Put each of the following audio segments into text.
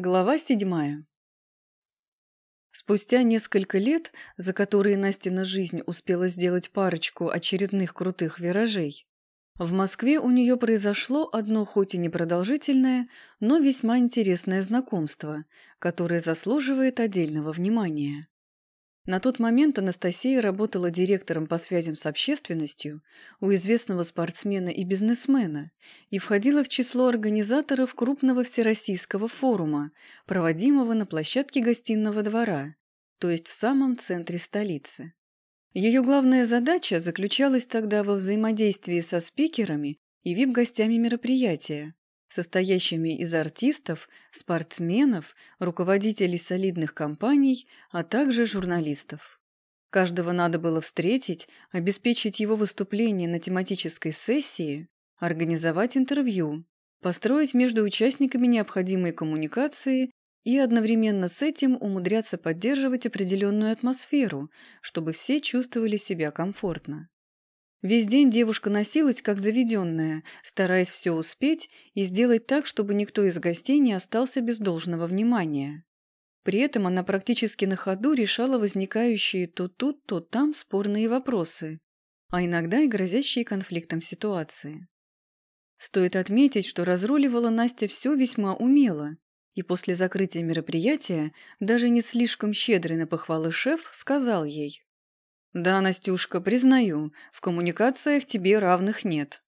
Глава седьмая. Спустя несколько лет, за которые Настина жизнь успела сделать парочку очередных крутых виражей, в Москве у нее произошло одно хоть и непродолжительное, но весьма интересное знакомство, которое заслуживает отдельного внимания. На тот момент Анастасия работала директором по связям с общественностью у известного спортсмена и бизнесмена и входила в число организаторов крупного всероссийского форума, проводимого на площадке гостиного двора, то есть в самом центре столицы. Ее главная задача заключалась тогда во взаимодействии со спикерами и вип-гостями мероприятия, состоящими из артистов, спортсменов, руководителей солидных компаний, а также журналистов. Каждого надо было встретить, обеспечить его выступление на тематической сессии, организовать интервью, построить между участниками необходимые коммуникации и одновременно с этим умудряться поддерживать определенную атмосферу, чтобы все чувствовали себя комфортно. Весь день девушка носилась, как заведенная, стараясь все успеть и сделать так, чтобы никто из гостей не остался без должного внимания. При этом она практически на ходу решала возникающие то тут, то там спорные вопросы, а иногда и грозящие конфликтом ситуации. Стоит отметить, что разруливала Настя все весьма умело, и после закрытия мероприятия даже не слишком щедрый на похвалы шеф сказал ей «Да, Настюшка, признаю, в коммуникациях тебе равных нет».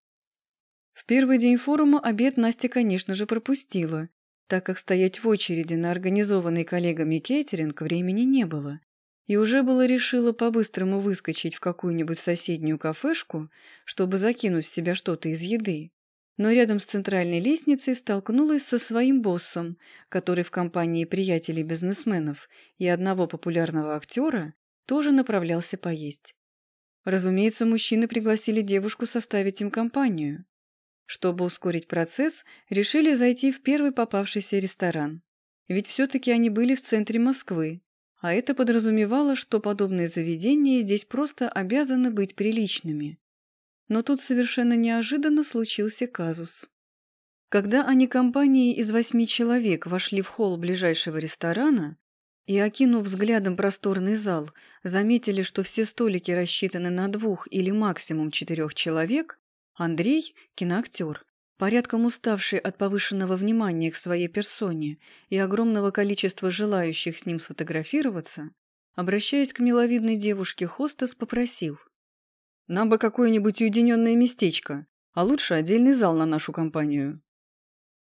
В первый день форума обед Настя, конечно же, пропустила, так как стоять в очереди на организованный коллегами кейтеринг времени не было. И уже было решила по-быстрому выскочить в какую-нибудь соседнюю кафешку, чтобы закинуть в себя что-то из еды. Но рядом с центральной лестницей столкнулась со своим боссом, который в компании приятелей-бизнесменов и одного популярного актера тоже направлялся поесть. Разумеется, мужчины пригласили девушку составить им компанию. Чтобы ускорить процесс, решили зайти в первый попавшийся ресторан. Ведь все-таки они были в центре Москвы, а это подразумевало, что подобные заведения здесь просто обязаны быть приличными. Но тут совершенно неожиданно случился казус. Когда они компанией из восьми человек вошли в холл ближайшего ресторана, и, окинув взглядом просторный зал, заметили, что все столики рассчитаны на двух или максимум четырех человек, Андрей, киноактер, порядком уставший от повышенного внимания к своей персоне и огромного количества желающих с ним сфотографироваться, обращаясь к миловидной девушке хостес, попросил. «Нам бы какое-нибудь уединенное местечко, а лучше отдельный зал на нашу компанию».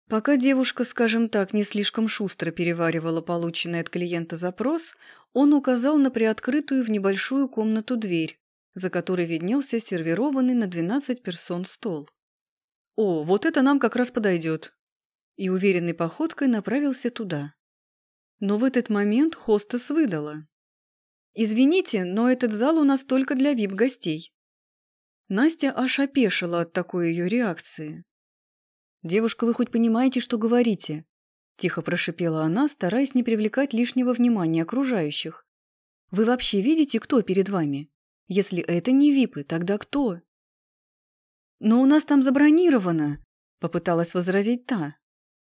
Пока девушка, скажем так, не слишком шустро переваривала полученный от клиента запрос, он указал на приоткрытую в небольшую комнату дверь, за которой виднелся сервированный на 12 персон стол. «О, вот это нам как раз подойдет!» И уверенной походкой направился туда. Но в этот момент хостес выдала. «Извините, но этот зал у нас только для вип-гостей». Настя аж опешила от такой ее реакции. «Девушка, вы хоть понимаете, что говорите?» Тихо прошипела она, стараясь не привлекать лишнего внимания окружающих. «Вы вообще видите, кто перед вами? Если это не випы, тогда кто?» «Но у нас там забронировано», — попыталась возразить та.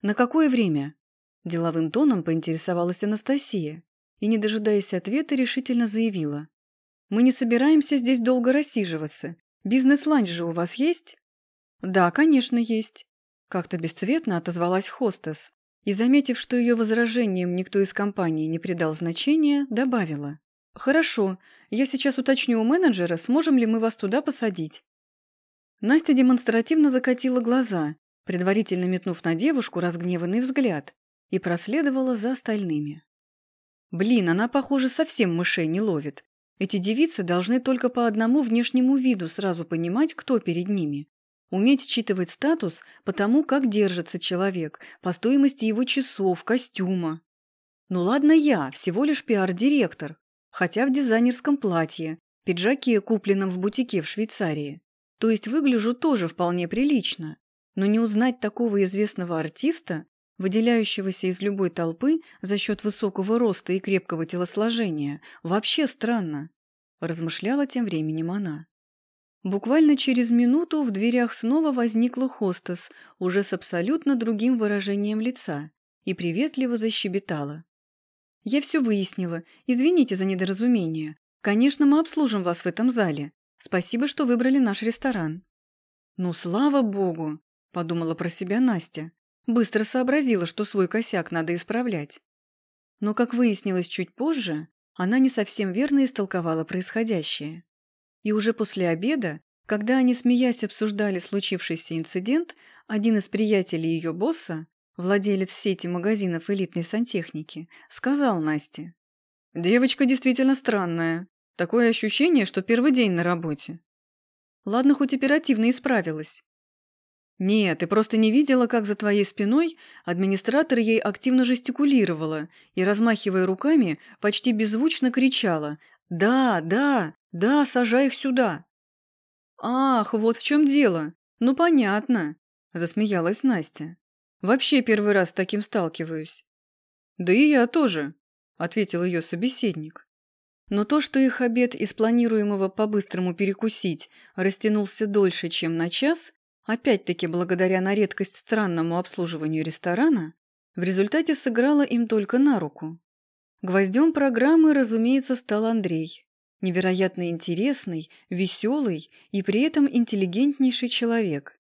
«На какое время?» Деловым тоном поинтересовалась Анастасия и, не дожидаясь ответа, решительно заявила. «Мы не собираемся здесь долго рассиживаться. Бизнес-ланч же у вас есть?» «Да, конечно, есть», как-то бесцветно отозвалась хостес и, заметив, что ее возражением никто из компании не придал значения, добавила. «Хорошо, я сейчас уточню у менеджера, сможем ли мы вас туда посадить». Настя демонстративно закатила глаза, предварительно метнув на девушку разгневанный взгляд, и проследовала за остальными. Блин, она, похоже, совсем мышей не ловит. Эти девицы должны только по одному внешнему виду сразу понимать, кто перед ними. Уметь считывать статус по тому, как держится человек, по стоимости его часов, костюма. Ну ладно я, всего лишь пиар-директор, хотя в дизайнерском платье, пиджаке, купленном в бутике в Швейцарии. То есть выгляжу тоже вполне прилично. Но не узнать такого известного артиста, выделяющегося из любой толпы за счет высокого роста и крепкого телосложения, вообще странно, размышляла тем временем она. Буквально через минуту в дверях снова возникла хостес, уже с абсолютно другим выражением лица, и приветливо защебетала. «Я все выяснила. Извините за недоразумение. Конечно, мы обслужим вас в этом зале. Спасибо, что выбрали наш ресторан». «Ну, слава богу!» – подумала про себя Настя. Быстро сообразила, что свой косяк надо исправлять. Но, как выяснилось чуть позже, она не совсем верно истолковала происходящее. И уже после обеда, когда они, смеясь, обсуждали случившийся инцидент, один из приятелей ее босса, владелец сети магазинов элитной сантехники, сказал Насте. «Девочка действительно странная. Такое ощущение, что первый день на работе». Ладно, хоть оперативно исправилась. «Нет, ты просто не видела, как за твоей спиной администратор ей активно жестикулировала и, размахивая руками, почти беззвучно кричала «Да, да, да, сажай их сюда!» «Ах, вот в чем дело! Ну, понятно!» – засмеялась Настя. «Вообще первый раз с таким сталкиваюсь». «Да и я тоже», – ответил ее собеседник. Но то, что их обед из планируемого по-быстрому перекусить растянулся дольше, чем на час, опять-таки благодаря на редкость странному обслуживанию ресторана, в результате сыграло им только на руку. Гвоздем программы, разумеется, стал Андрей. Невероятно интересный, веселый и при этом интеллигентнейший человек.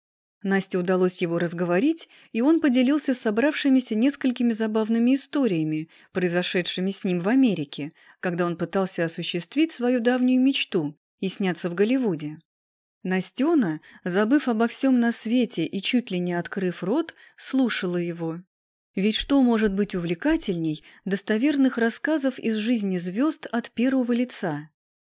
Насте удалось его разговорить, и он поделился с собравшимися несколькими забавными историями, произошедшими с ним в Америке, когда он пытался осуществить свою давнюю мечту и сняться в Голливуде. Настена, забыв обо всем на свете и чуть ли не открыв рот, слушала его. Ведь что может быть увлекательней достоверных рассказов из жизни звезд от первого лица?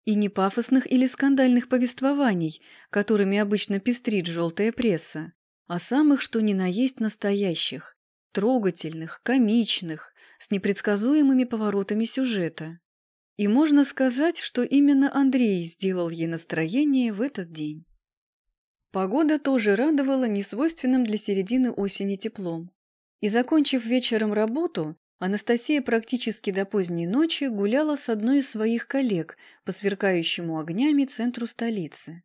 И не пафосных или скандальных повествований, которыми обычно пестрит желтая пресса, а самых что ни на есть настоящих, трогательных, комичных, с непредсказуемыми поворотами сюжета. И можно сказать, что именно Андрей сделал ей настроение в этот день. Погода тоже радовала несвойственным для середины осени теплом. И, закончив вечером работу, Анастасия практически до поздней ночи гуляла с одной из своих коллег по сверкающему огнями центру столицы.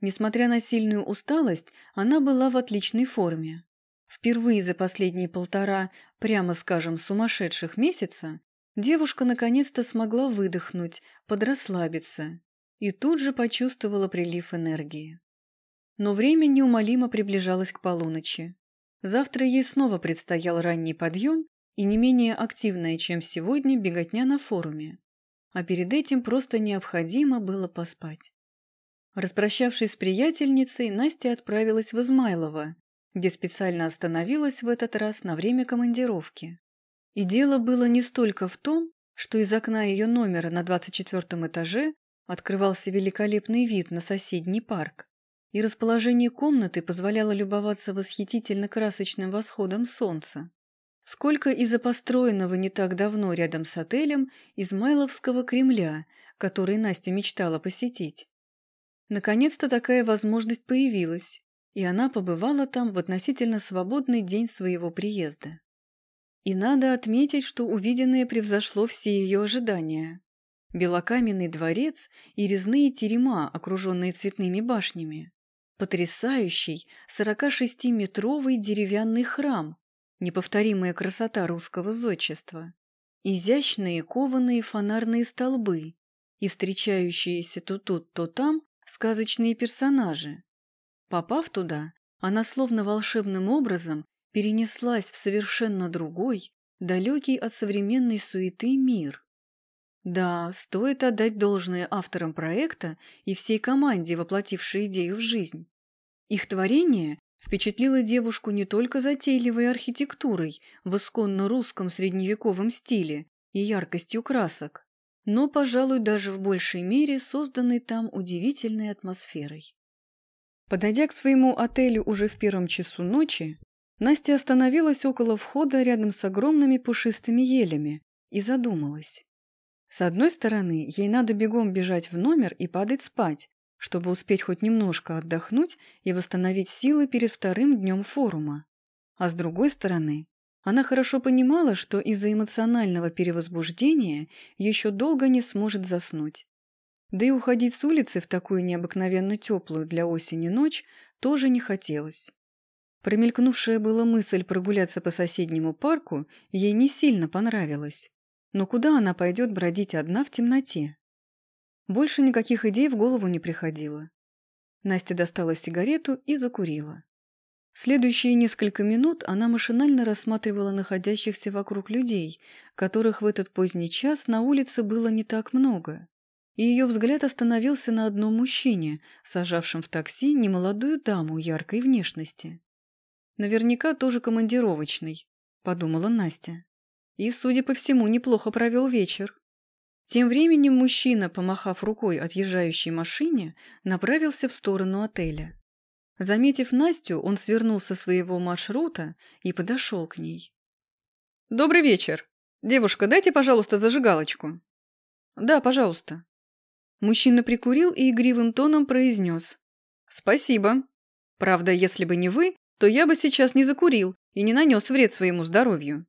Несмотря на сильную усталость, она была в отличной форме. Впервые за последние полтора, прямо скажем, сумасшедших месяца Девушка наконец-то смогла выдохнуть, подрасслабиться и тут же почувствовала прилив энергии. Но время неумолимо приближалось к полуночи. Завтра ей снова предстоял ранний подъем и не менее активная, чем сегодня, беготня на форуме. А перед этим просто необходимо было поспать. Распрощавшись с приятельницей, Настя отправилась в Измайлово, где специально остановилась в этот раз на время командировки. И дело было не столько в том, что из окна ее номера на 24 этаже открывался великолепный вид на соседний парк, и расположение комнаты позволяло любоваться восхитительно красочным восходом солнца. Сколько из-за построенного не так давно рядом с отелем Измайловского Кремля, который Настя мечтала посетить. Наконец-то такая возможность появилась, и она побывала там в относительно свободный день своего приезда. И надо отметить, что увиденное превзошло все ее ожидания. Белокаменный дворец и резные терема, окруженные цветными башнями. Потрясающий 46-метровый деревянный храм, неповторимая красота русского зодчества. Изящные кованые фонарные столбы и встречающиеся то тут, то там сказочные персонажи. Попав туда, она словно волшебным образом перенеслась в совершенно другой, далекий от современной суеты мир. Да, стоит отдать должное авторам проекта и всей команде, воплотившей идею в жизнь. Их творение впечатлило девушку не только затейливой архитектурой в исконно русском средневековом стиле и яркостью красок, но, пожалуй, даже в большей мере созданной там удивительной атмосферой. Подойдя к своему отелю уже в первом часу ночи, Настя остановилась около входа рядом с огромными пушистыми елями и задумалась. С одной стороны, ей надо бегом бежать в номер и падать спать, чтобы успеть хоть немножко отдохнуть и восстановить силы перед вторым днем форума. А с другой стороны, она хорошо понимала, что из-за эмоционального перевозбуждения еще долго не сможет заснуть. Да и уходить с улицы в такую необыкновенно теплую для осени ночь тоже не хотелось. Промелькнувшая была мысль прогуляться по соседнему парку ей не сильно понравилась. Но куда она пойдет бродить одна в темноте? Больше никаких идей в голову не приходило. Настя достала сигарету и закурила. Следующие несколько минут она машинально рассматривала находящихся вокруг людей, которых в этот поздний час на улице было не так много. И ее взгляд остановился на одном мужчине, сажавшем в такси немолодую даму яркой внешности. «Наверняка тоже командировочный», — подумала Настя. И, судя по всему, неплохо провел вечер. Тем временем мужчина, помахав рукой отъезжающей машине, направился в сторону отеля. Заметив Настю, он свернул со своего маршрута и подошел к ней. «Добрый вечер. Девушка, дайте, пожалуйста, зажигалочку». «Да, пожалуйста». Мужчина прикурил и игривым тоном произнес. «Спасибо. Правда, если бы не вы, то я бы сейчас не закурил и не нанес вред своему здоровью».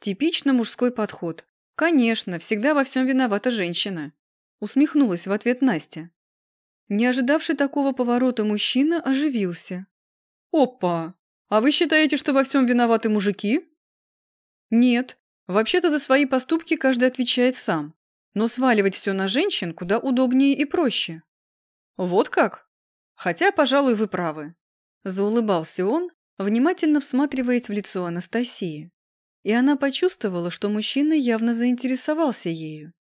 Типично мужской подход. «Конечно, всегда во всем виновата женщина», – усмехнулась в ответ Настя. Не ожидавший такого поворота мужчина оживился. «Опа! А вы считаете, что во всем виноваты мужики?» «Нет. Вообще-то за свои поступки каждый отвечает сам. Но сваливать все на женщин куда удобнее и проще». «Вот как? Хотя, пожалуй, вы правы». Заулыбался он, внимательно всматриваясь в лицо Анастасии и она почувствовала, что мужчина явно заинтересовался ею.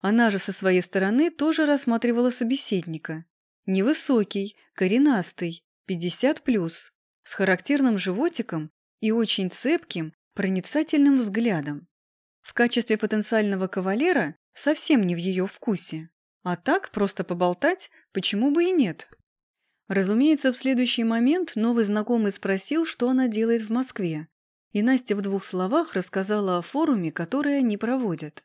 Она же со своей стороны тоже рассматривала собеседника. Невысокий, коренастый, 50 плюс, с характерным животиком и очень цепким, проницательным взглядом. В качестве потенциального кавалера совсем не в ее вкусе. А так, просто поболтать, почему бы и нет? Разумеется, в следующий момент новый знакомый спросил, что она делает в Москве, и Настя в двух словах рассказала о форуме, который они проводят.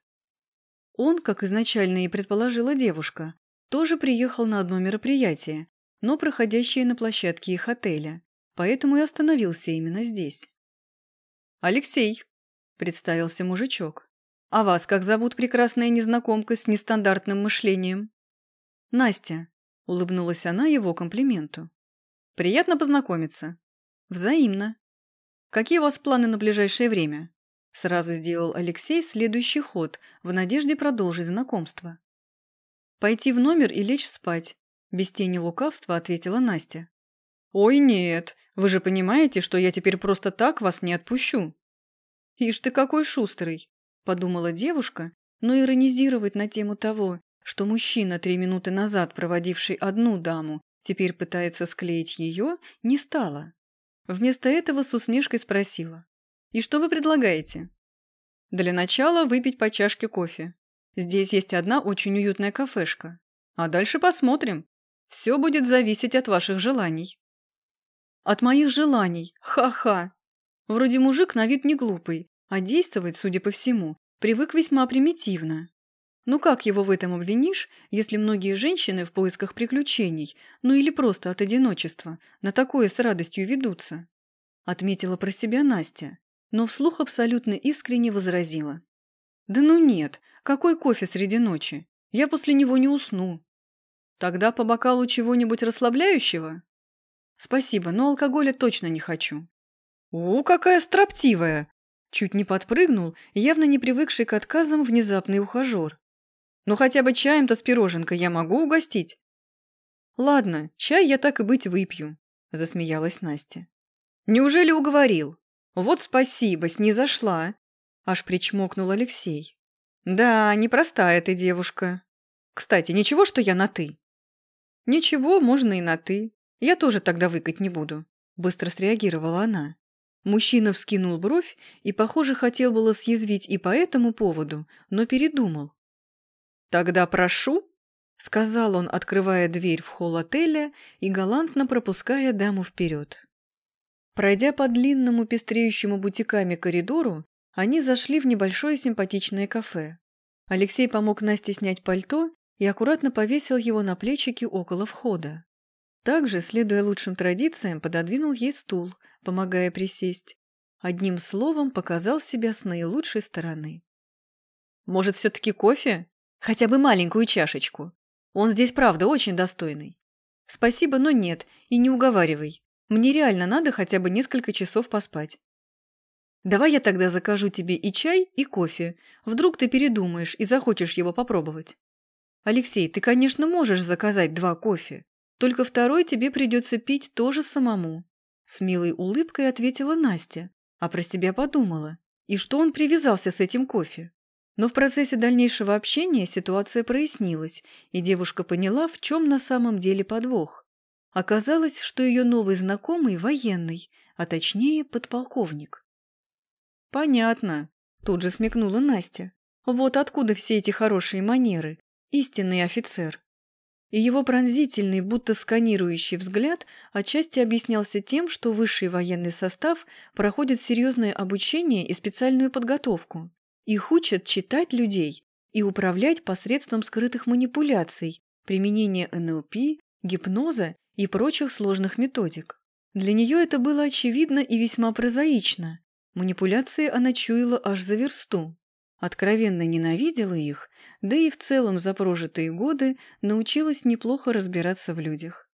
Он, как изначально и предположила девушка, тоже приехал на одно мероприятие, но проходящее на площадке их отеля, поэтому и остановился именно здесь. «Алексей», – представился мужичок. «А вас как зовут прекрасная незнакомка с нестандартным мышлением?» «Настя», – улыбнулась она его комплименту. «Приятно познакомиться». «Взаимно», Какие у вас планы на ближайшее время?» Сразу сделал Алексей следующий ход, в надежде продолжить знакомство. «Пойти в номер и лечь спать», – без тени лукавства ответила Настя. «Ой, нет, вы же понимаете, что я теперь просто так вас не отпущу». «Ишь ты какой шустрый», – подумала девушка, но иронизировать на тему того, что мужчина, три минуты назад проводивший одну даму, теперь пытается склеить ее, не стала. Вместо этого с усмешкой спросила. «И что вы предлагаете?» «Для начала выпить по чашке кофе. Здесь есть одна очень уютная кафешка. А дальше посмотрим. Все будет зависеть от ваших желаний». «От моих желаний? Ха-ха!» Вроде мужик на вид не глупый, а действовать, судя по всему, привык весьма примитивно. Ну как его в этом обвинишь, если многие женщины в поисках приключений, ну или просто от одиночества, на такое с радостью ведутся? Отметила про себя Настя, но вслух абсолютно искренне возразила. Да ну нет, какой кофе среди ночи? Я после него не усну. Тогда по бокалу чего-нибудь расслабляющего? Спасибо, но алкоголя точно не хочу. О, какая строптивая! Чуть не подпрыгнул, явно не привыкший к отказам внезапный ухажер. Ну хотя бы чаем-то с пироженкой я могу угостить? Ладно, чай я так и быть выпью, засмеялась Настя. Неужели уговорил? Вот спасибо, снизошла. Аж причмокнул Алексей. Да, непростая ты девушка. Кстати, ничего, что я на «ты»? Ничего, можно и на «ты». Я тоже тогда выкать не буду. Быстро среагировала она. Мужчина вскинул бровь и, похоже, хотел было съязвить и по этому поводу, но передумал. «Тогда прошу», — сказал он, открывая дверь в холл отеля и галантно пропуская даму вперед. Пройдя по длинному пестреющему бутиками коридору, они зашли в небольшое симпатичное кафе. Алексей помог Насте снять пальто и аккуратно повесил его на плечики около входа. Также, следуя лучшим традициям, пододвинул ей стул, помогая присесть. Одним словом, показал себя с наилучшей стороны. «Может, все-таки кофе?» Хотя бы маленькую чашечку. Он здесь, правда, очень достойный. Спасибо, но нет, и не уговаривай. Мне реально надо хотя бы несколько часов поспать. Давай я тогда закажу тебе и чай, и кофе. Вдруг ты передумаешь и захочешь его попробовать. Алексей, ты, конечно, можешь заказать два кофе. Только второй тебе придется пить тоже самому. С милой улыбкой ответила Настя, а про себя подумала. И что он привязался с этим кофе? Но в процессе дальнейшего общения ситуация прояснилась, и девушка поняла, в чем на самом деле подвох. Оказалось, что ее новый знакомый военный, а точнее подполковник. «Понятно», – тут же смекнула Настя. «Вот откуда все эти хорошие манеры. Истинный офицер». И его пронзительный, будто сканирующий взгляд отчасти объяснялся тем, что высший военный состав проходит серьезное обучение и специальную подготовку. Их учат читать людей и управлять посредством скрытых манипуляций, применения НЛП, гипноза и прочих сложных методик. Для нее это было очевидно и весьма прозаично, Манипуляции она чуяла аж за версту. Откровенно ненавидела их, да и в целом за прожитые годы научилась неплохо разбираться в людях.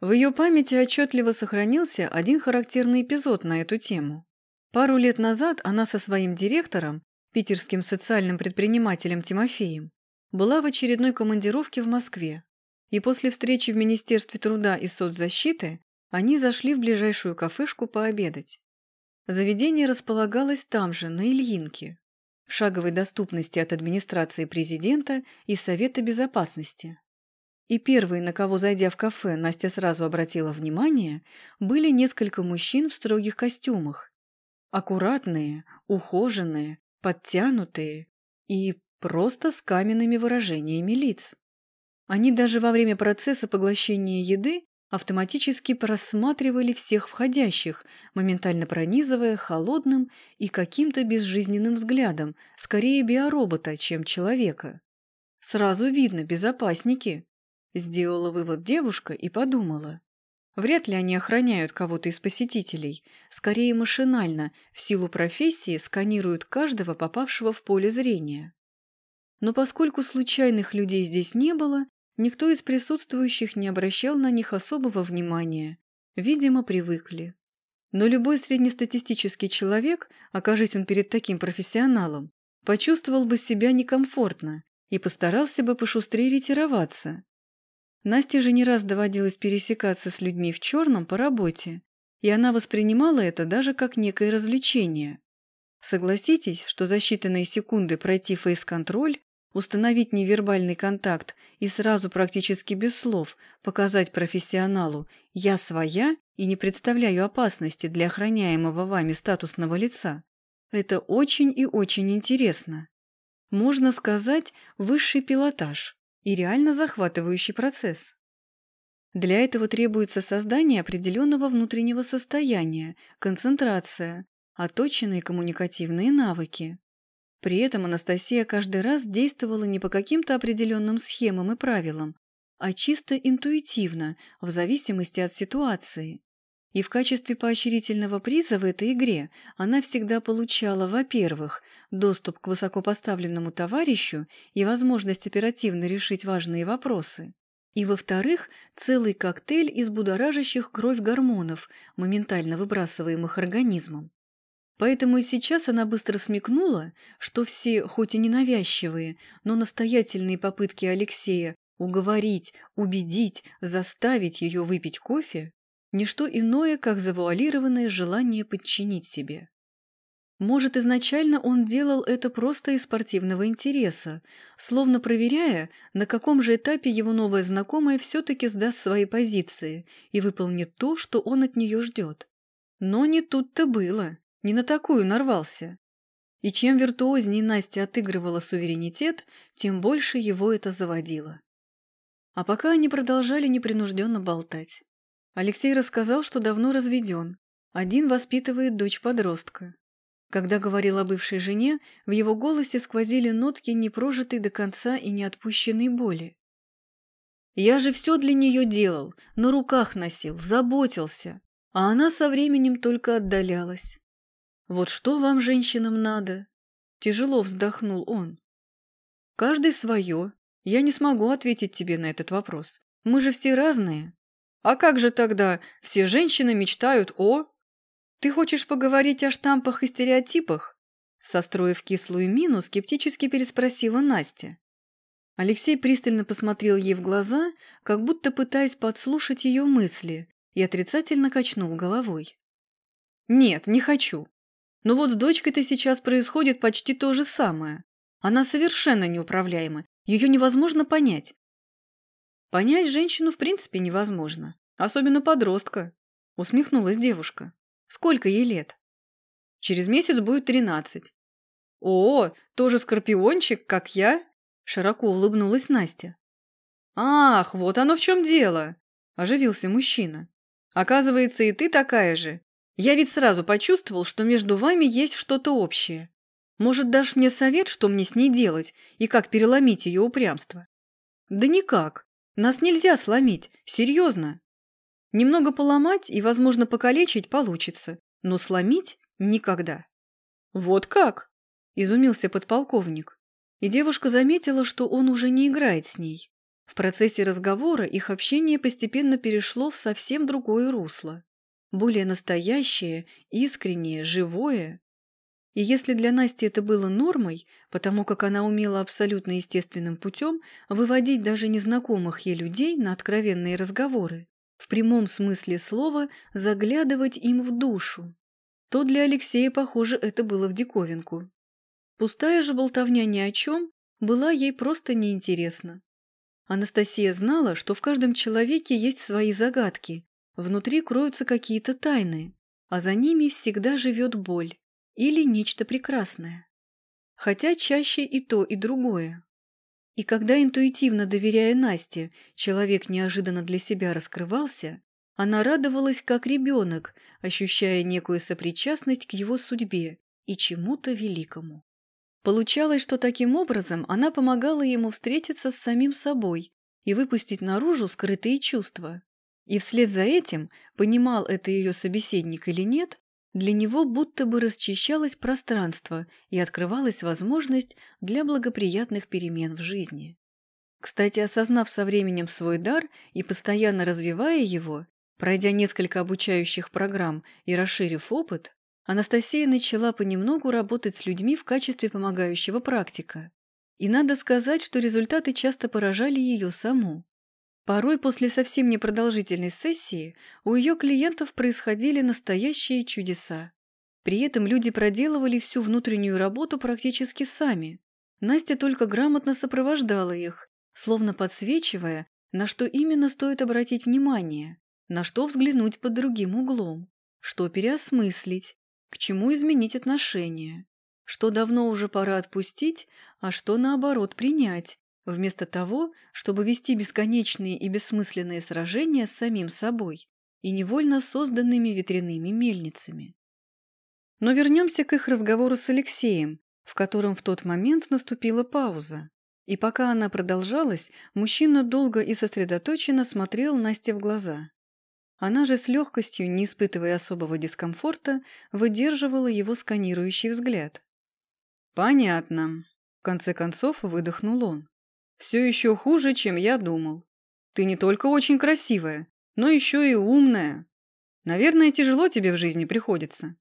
В ее памяти отчетливо сохранился один характерный эпизод на эту тему. Пару лет назад она со своим директором, питерским социальным предпринимателем Тимофеем, была в очередной командировке в Москве. И после встречи в Министерстве труда и соцзащиты они зашли в ближайшую кафешку пообедать. Заведение располагалось там же, на Ильинке, в шаговой доступности от администрации президента и Совета безопасности. И первые, на кого, зайдя в кафе, Настя сразу обратила внимание, были несколько мужчин в строгих костюмах. Аккуратные, ухоженные, подтянутые и просто с каменными выражениями лиц. Они даже во время процесса поглощения еды автоматически просматривали всех входящих, моментально пронизывая холодным и каким-то безжизненным взглядом, скорее биоробота, чем человека. «Сразу видно, безопасники», – сделала вывод девушка и подумала. Вряд ли они охраняют кого-то из посетителей, скорее машинально, в силу профессии сканируют каждого, попавшего в поле зрения. Но поскольку случайных людей здесь не было, Никто из присутствующих не обращал на них особого внимания. Видимо, привыкли. Но любой среднестатистический человек, окажись он перед таким профессионалом, почувствовал бы себя некомфортно и постарался бы пошустрее ретироваться. Насте же не раз доводилось пересекаться с людьми в черном по работе, и она воспринимала это даже как некое развлечение. Согласитесь, что за считанные секунды пройти фейс-контроль установить невербальный контакт и сразу практически без слов показать профессионалу «я своя и не представляю опасности для охраняемого вами статусного лица». Это очень и очень интересно. Можно сказать, высший пилотаж и реально захватывающий процесс. Для этого требуется создание определенного внутреннего состояния, концентрация, оточенные коммуникативные навыки. При этом Анастасия каждый раз действовала не по каким-то определенным схемам и правилам, а чисто интуитивно, в зависимости от ситуации. И в качестве поощрительного приза в этой игре она всегда получала, во-первых, доступ к высокопоставленному товарищу и возможность оперативно решить важные вопросы, и, во-вторых, целый коктейль из будоражащих кровь гормонов, моментально выбрасываемых организмом. Поэтому и сейчас она быстро смекнула, что все, хоть и ненавязчивые, но настоятельные попытки Алексея уговорить, убедить, заставить ее выпить кофе – ничто иное, как завуалированное желание подчинить себе. Может, изначально он делал это просто из спортивного интереса, словно проверяя, на каком же этапе его новая знакомая все-таки сдаст свои позиции и выполнит то, что он от нее ждет. Но не тут-то было. Не на такую нарвался. И чем виртуознее Настя отыгрывала суверенитет, тем больше его это заводило. А пока они продолжали непринужденно болтать. Алексей рассказал, что давно разведен. Один воспитывает дочь-подростка. Когда говорил о бывшей жене, в его голосе сквозили нотки непрожитой до конца и неотпущенной боли. «Я же все для нее делал, на руках носил, заботился, а она со временем только отдалялась. Вот что вам, женщинам, надо? Тяжело вздохнул он. Каждый свое. Я не смогу ответить тебе на этот вопрос. Мы же все разные. А как же тогда? Все женщины мечтают о... Ты хочешь поговорить о штампах и стереотипах? Состроив кислую мину, скептически переспросила Настя. Алексей пристально посмотрел ей в глаза, как будто пытаясь подслушать ее мысли, и отрицательно качнул головой. «Нет, не хочу. Но вот с дочкой-то сейчас происходит почти то же самое. Она совершенно неуправляема, ее невозможно понять. Понять женщину в принципе невозможно, особенно подростка, усмехнулась девушка. Сколько ей лет? Через месяц будет тринадцать. О, тоже скорпиончик, как я? Широко улыбнулась Настя. Ах, вот оно в чем дело, оживился мужчина. Оказывается, и ты такая же. Я ведь сразу почувствовал, что между вами есть что-то общее. Может, дашь мне совет, что мне с ней делать и как переломить ее упрямство? Да никак. Нас нельзя сломить. Серьезно. Немного поломать и, возможно, покалечить получится, но сломить никогда. Вот как? Изумился подполковник. И девушка заметила, что он уже не играет с ней. В процессе разговора их общение постепенно перешло в совсем другое русло более настоящее, искреннее, живое. И если для Насти это было нормой, потому как она умела абсолютно естественным путем выводить даже незнакомых ей людей на откровенные разговоры, в прямом смысле слова заглядывать им в душу, то для Алексея, похоже, это было в диковинку. Пустая же болтовня ни о чем была ей просто неинтересна. Анастасия знала, что в каждом человеке есть свои загадки, Внутри кроются какие-то тайны, а за ними всегда живет боль или нечто прекрасное. Хотя чаще и то, и другое. И когда интуитивно доверяя Насте, человек неожиданно для себя раскрывался, она радовалась как ребенок, ощущая некую сопричастность к его судьбе и чему-то великому. Получалось, что таким образом она помогала ему встретиться с самим собой и выпустить наружу скрытые чувства, и вслед за этим, понимал это ее собеседник или нет, для него будто бы расчищалось пространство и открывалась возможность для благоприятных перемен в жизни. Кстати, осознав со временем свой дар и постоянно развивая его, пройдя несколько обучающих программ и расширив опыт, Анастасия начала понемногу работать с людьми в качестве помогающего практика. И надо сказать, что результаты часто поражали ее саму. Порой после совсем непродолжительной сессии у ее клиентов происходили настоящие чудеса. При этом люди проделывали всю внутреннюю работу практически сами. Настя только грамотно сопровождала их, словно подсвечивая, на что именно стоит обратить внимание, на что взглянуть под другим углом, что переосмыслить, к чему изменить отношения, что давно уже пора отпустить, а что наоборот принять, вместо того, чтобы вести бесконечные и бессмысленные сражения с самим собой и невольно созданными ветряными мельницами. Но вернемся к их разговору с Алексеем, в котором в тот момент наступила пауза. И пока она продолжалась, мужчина долго и сосредоточенно смотрел Насте в глаза. Она же с легкостью, не испытывая особого дискомфорта, выдерживала его сканирующий взгляд. «Понятно», — в конце концов выдохнул он. Все еще хуже, чем я думал. Ты не только очень красивая, но еще и умная. Наверное, тяжело тебе в жизни приходится.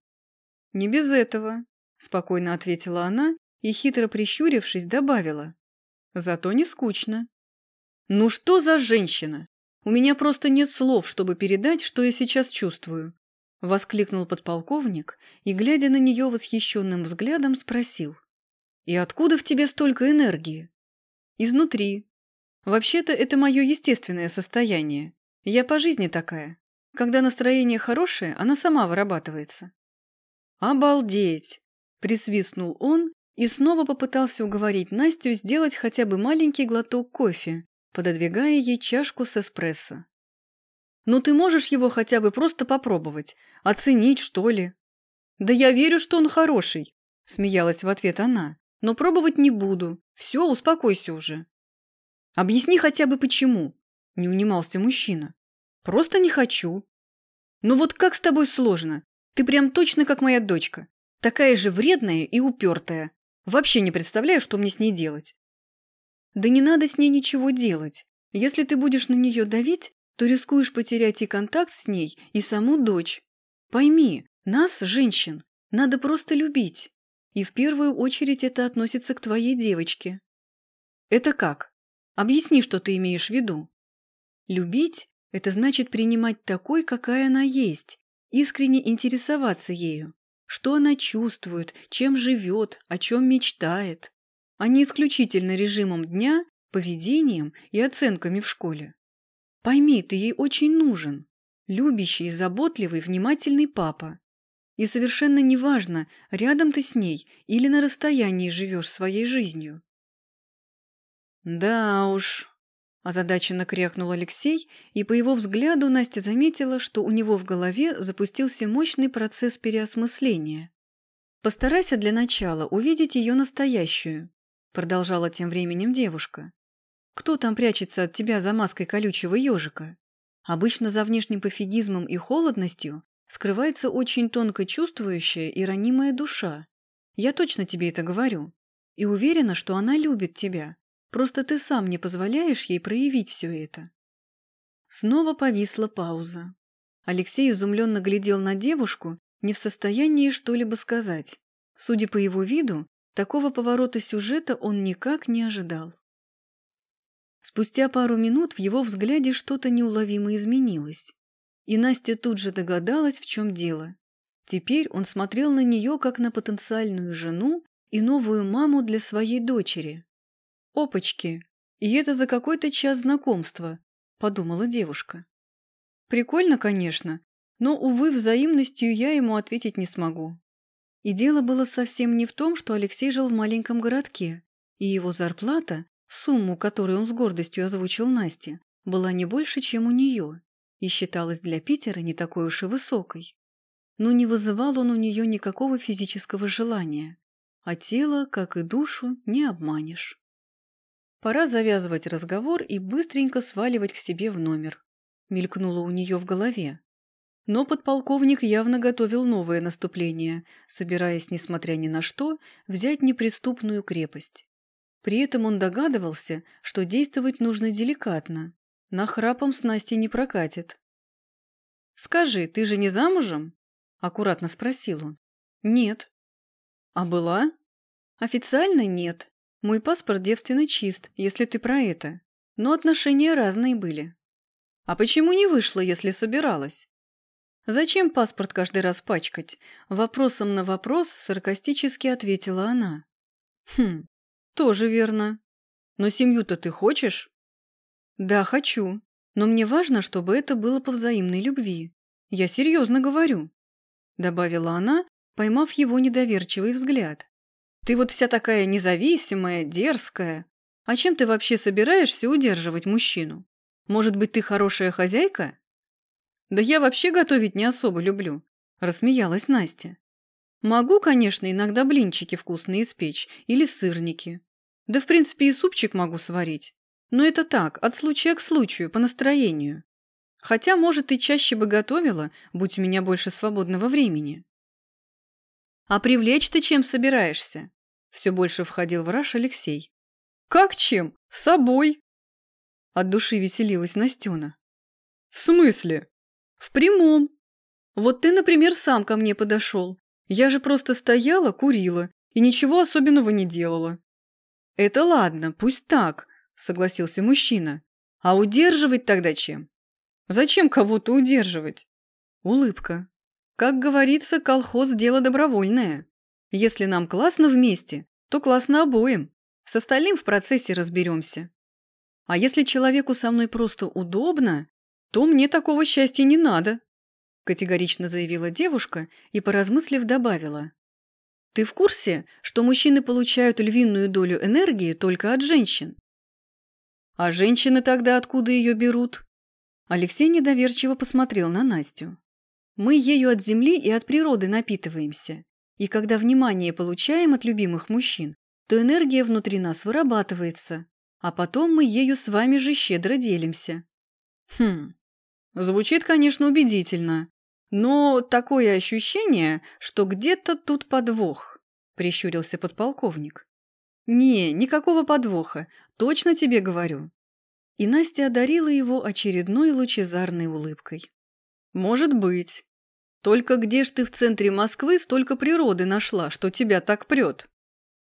Не без этого, спокойно ответила она и, хитро прищурившись, добавила. Зато не скучно. Ну что за женщина? У меня просто нет слов, чтобы передать, что я сейчас чувствую. Воскликнул подполковник и, глядя на нее восхищенным взглядом, спросил. И откуда в тебе столько энергии? Изнутри. Вообще-то это мое естественное состояние. Я по жизни такая. Когда настроение хорошее, она сама вырабатывается. «Обалдеть!» – присвистнул он и снова попытался уговорить Настю сделать хотя бы маленький глоток кофе, пододвигая ей чашку с эспрессо. «Ну ты можешь его хотя бы просто попробовать, оценить, что ли?» «Да я верю, что он хороший», – смеялась в ответ она но пробовать не буду. Все, успокойся уже. Объясни хотя бы почему, не унимался мужчина. Просто не хочу. Ну вот как с тобой сложно? Ты прям точно как моя дочка. Такая же вредная и упертая. Вообще не представляю, что мне с ней делать. Да не надо с ней ничего делать. Если ты будешь на нее давить, то рискуешь потерять и контакт с ней, и саму дочь. Пойми, нас, женщин, надо просто любить. И в первую очередь это относится к твоей девочке. Это как? Объясни, что ты имеешь в виду. Любить – это значит принимать такой, какая она есть, искренне интересоваться ею, что она чувствует, чем живет, о чем мечтает, а не исключительно режимом дня, поведением и оценками в школе. Пойми, ты ей очень нужен. Любящий, заботливый, внимательный папа. И совершенно неважно, рядом ты с ней или на расстоянии живешь своей жизнью. Да уж, озадаченно крякнул Алексей, и по его взгляду Настя заметила, что у него в голове запустился мощный процесс переосмысления. «Постарайся для начала увидеть ее настоящую», продолжала тем временем девушка. Кто там прячется от тебя за маской колючего ежика? Обычно за внешним пофигизмом и холодностью скрывается очень тонко чувствующая и ранимая душа. Я точно тебе это говорю. И уверена, что она любит тебя. Просто ты сам не позволяешь ей проявить все это. Снова повисла пауза. Алексей изумленно глядел на девушку, не в состоянии что-либо сказать. Судя по его виду, такого поворота сюжета он никак не ожидал. Спустя пару минут в его взгляде что-то неуловимо изменилось. И Настя тут же догадалась, в чем дело. Теперь он смотрел на нее как на потенциальную жену и новую маму для своей дочери. «Опачки! И это за какой-то час знакомства», – подумала девушка. «Прикольно, конечно, но, увы, взаимностью я ему ответить не смогу». И дело было совсем не в том, что Алексей жил в маленьком городке, и его зарплата Сумму, которую он с гордостью озвучил Насте, была не больше, чем у нее, и считалась для Питера не такой уж и высокой. Но не вызывал он у нее никакого физического желания, а тело, как и душу, не обманешь. Пора завязывать разговор и быстренько сваливать к себе в номер. Мелькнуло у нее в голове. Но подполковник явно готовил новое наступление, собираясь, несмотря ни на что, взять неприступную крепость. При этом он догадывался, что действовать нужно деликатно. На храпом с Настей не прокатит. «Скажи, ты же не замужем?» – аккуратно спросил он. «Нет». «А была?» «Официально нет. Мой паспорт девственно чист, если ты про это. Но отношения разные были». «А почему не вышла, если собиралась?» «Зачем паспорт каждый раз пачкать?» Вопросом на вопрос саркастически ответила она. «Хм, тоже верно. Но семью-то ты хочешь? Да, хочу. Но мне важно, чтобы это было по взаимной любви. Я серьезно говорю. Добавила она, поймав его недоверчивый взгляд. Ты вот вся такая независимая, дерзкая. А чем ты вообще собираешься удерживать мужчину? Может быть, ты хорошая хозяйка? Да я вообще готовить не особо люблю, рассмеялась Настя. Могу, конечно, иногда блинчики вкусные испечь или сырники. Да, в принципе, и супчик могу сварить. Но это так, от случая к случаю, по настроению. Хотя, может, и чаще бы готовила, будь у меня больше свободного времени. А привлечь ты чем собираешься? Все больше входил в раж Алексей. Как чем? С собой. От души веселилась Настена. В смысле? В прямом. Вот ты, например, сам ко мне подошел. Я же просто стояла, курила и ничего особенного не делала. «Это ладно, пусть так», – согласился мужчина. «А удерживать тогда чем?» «Зачем кого-то удерживать?» Улыбка. «Как говорится, колхоз – дело добровольное. Если нам классно вместе, то классно обоим. С остальным в процессе разберемся. А если человеку со мной просто удобно, то мне такого счастья не надо», – категорично заявила девушка и, поразмыслив, добавила. Ты в курсе, что мужчины получают львиную долю энергии только от женщин? А женщины тогда откуда ее берут? Алексей недоверчиво посмотрел на Настю. Мы ею от земли и от природы напитываемся. И когда внимание получаем от любимых мужчин, то энергия внутри нас вырабатывается, а потом мы ею с вами же щедро делимся. Хм, звучит, конечно, убедительно, но такое ощущение, что где-то тут подвох, прищурился подполковник. Не, никакого подвоха, точно тебе говорю. И Настя одарила его очередной лучезарной улыбкой. «Может быть. Только где ж ты в центре Москвы столько природы нашла, что тебя так прет?»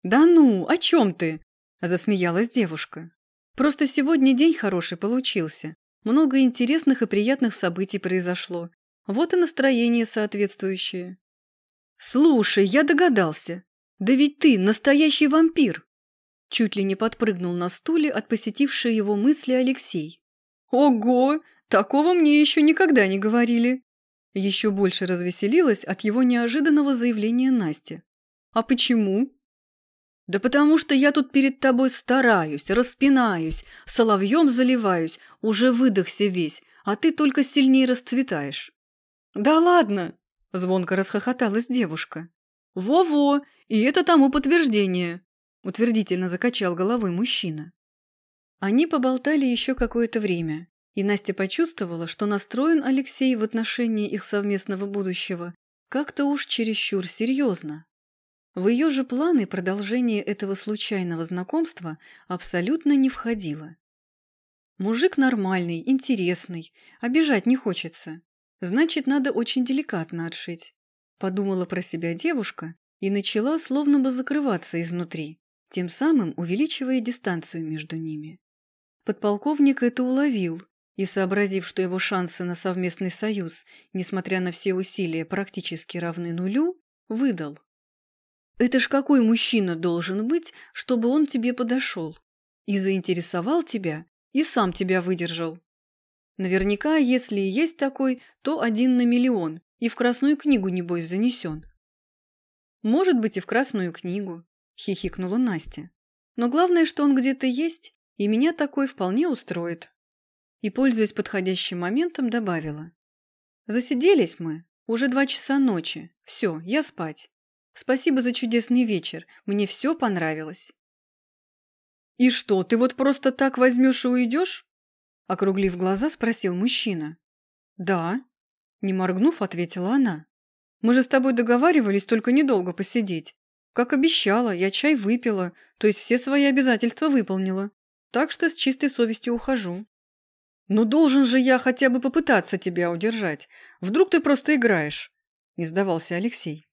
«Да ну, о чем ты?» – засмеялась девушка. «Просто сегодня день хороший получился. Много интересных и приятных событий произошло. Вот и настроение соответствующее». «Слушай, я догадался. Да ведь ты настоящий вампир!» Чуть ли не подпрыгнул на стуле от посетившей его мысли Алексей. «Ого! Такого мне еще никогда не говорили!» Еще больше развеселилась от его неожиданного заявления Настя. «А почему?» «Да потому что я тут перед тобой стараюсь, распинаюсь, соловьем заливаюсь, уже выдохся весь, а ты только сильнее расцветаешь». «Да ладно!» – звонко расхохоталась девушка. «Во-во! И это тому подтверждение!» – утвердительно закачал головой мужчина. Они поболтали еще какое-то время, и Настя почувствовала, что настроен Алексей в отношении их совместного будущего как-то уж чересчур серьезно. В ее же планы продолжение этого случайного знакомства абсолютно не входило. Мужик нормальный, интересный, обижать не хочется. Значит, надо очень деликатно отшить. Подумала про себя девушка и начала словно бы закрываться изнутри, тем самым увеличивая дистанцию между ними. Подполковник это уловил и, сообразив, что его шансы на совместный союз, несмотря на все усилия, практически равны нулю, выдал. Это ж какой мужчина должен быть, чтобы он тебе подошел? И заинтересовал тебя, и сам тебя выдержал. Наверняка, если и есть такой, то один на миллион, и в Красную книгу, небось, занесен. Может быть, и в Красную книгу, хихикнула Настя. Но главное, что он где-то есть, и меня такой вполне устроит. И, пользуясь подходящим моментом, добавила. Засиделись мы, уже два часа ночи. Все, я спать. Спасибо за чудесный вечер. Мне все понравилось. «И что, ты вот просто так возьмешь и уйдешь?» Округлив глаза, спросил мужчина. «Да», – не моргнув, ответила она. «Мы же с тобой договаривались только недолго посидеть. Как обещала, я чай выпила, то есть все свои обязательства выполнила. Так что с чистой совестью ухожу». «Ну должен же я хотя бы попытаться тебя удержать. Вдруг ты просто играешь?» – не сдавался Алексей.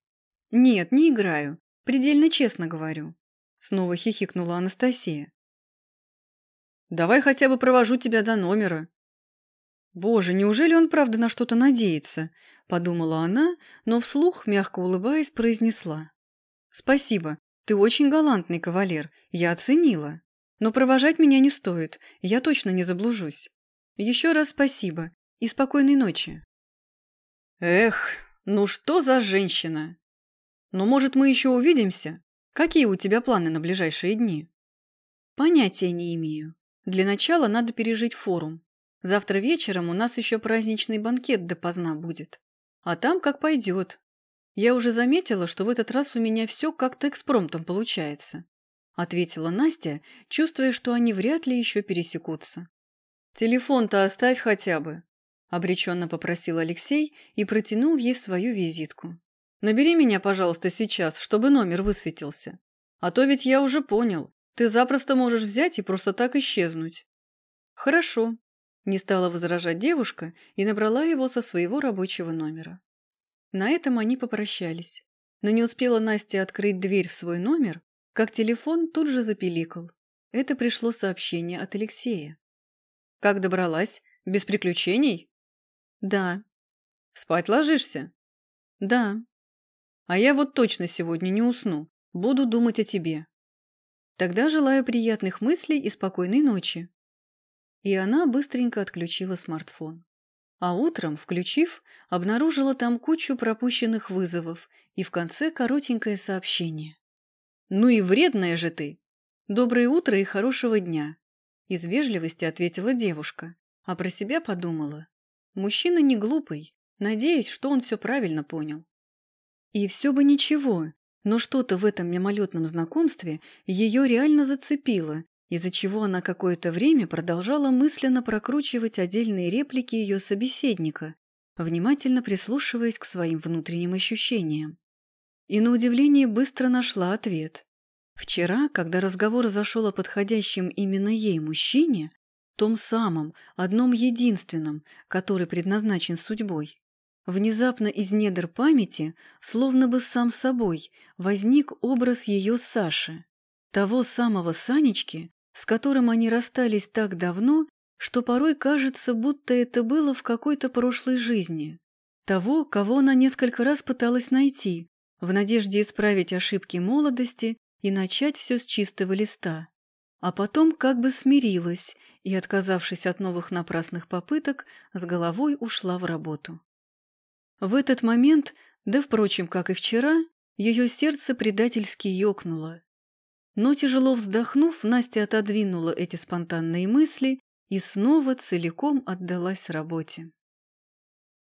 «Нет, не играю. Предельно честно говорю», — снова хихикнула Анастасия. «Давай хотя бы провожу тебя до номера». «Боже, неужели он правда на что-то надеется?» — подумала она, но вслух, мягко улыбаясь, произнесла. «Спасибо, ты очень галантный кавалер, я оценила. Но провожать меня не стоит, я точно не заблужусь. Еще раз спасибо и спокойной ночи». «Эх, ну что за женщина!» Но, может, мы еще увидимся? Какие у тебя планы на ближайшие дни? Понятия не имею. Для начала надо пережить форум. Завтра вечером у нас еще праздничный банкет допоздна будет. А там как пойдет. Я уже заметила, что в этот раз у меня все как-то экспромтом получается. Ответила Настя, чувствуя, что они вряд ли еще пересекутся. «Телефон-то оставь хотя бы», – обреченно попросил Алексей и протянул ей свою визитку. Набери меня, пожалуйста, сейчас, чтобы номер высветился. А то ведь я уже понял, ты запросто можешь взять и просто так исчезнуть». «Хорошо», – не стала возражать девушка и набрала его со своего рабочего номера. На этом они попрощались. Но не успела Настя открыть дверь в свой номер, как телефон тут же запиликал. Это пришло сообщение от Алексея. «Как добралась? Без приключений?» «Да». «Спать ложишься?» «Да». А я вот точно сегодня не усну. Буду думать о тебе. Тогда желаю приятных мыслей и спокойной ночи. И она быстренько отключила смартфон. А утром, включив, обнаружила там кучу пропущенных вызовов и в конце коротенькое сообщение. «Ну и вредная же ты! Доброе утро и хорошего дня!» Из вежливости ответила девушка, а про себя подумала. Мужчина не глупый, надеюсь, что он все правильно понял. И все бы ничего, но что-то в этом мимолетном знакомстве ее реально зацепило, из-за чего она какое-то время продолжала мысленно прокручивать отдельные реплики ее собеседника, внимательно прислушиваясь к своим внутренним ощущениям. И на удивление быстро нашла ответ. Вчера, когда разговор зашел о подходящем именно ей мужчине, том самом, одном единственном, который предназначен судьбой. Внезапно из недр памяти, словно бы сам собой, возник образ ее Саши, того самого Санечки, с которым они расстались так давно, что порой кажется, будто это было в какой-то прошлой жизни. Того, кого она несколько раз пыталась найти, в надежде исправить ошибки молодости и начать все с чистого листа. А потом как бы смирилась и, отказавшись от новых напрасных попыток, с головой ушла в работу. В этот момент, да, впрочем, как и вчера, ее сердце предательски ёкнуло. Но, тяжело вздохнув, Настя отодвинула эти спонтанные мысли и снова целиком отдалась работе.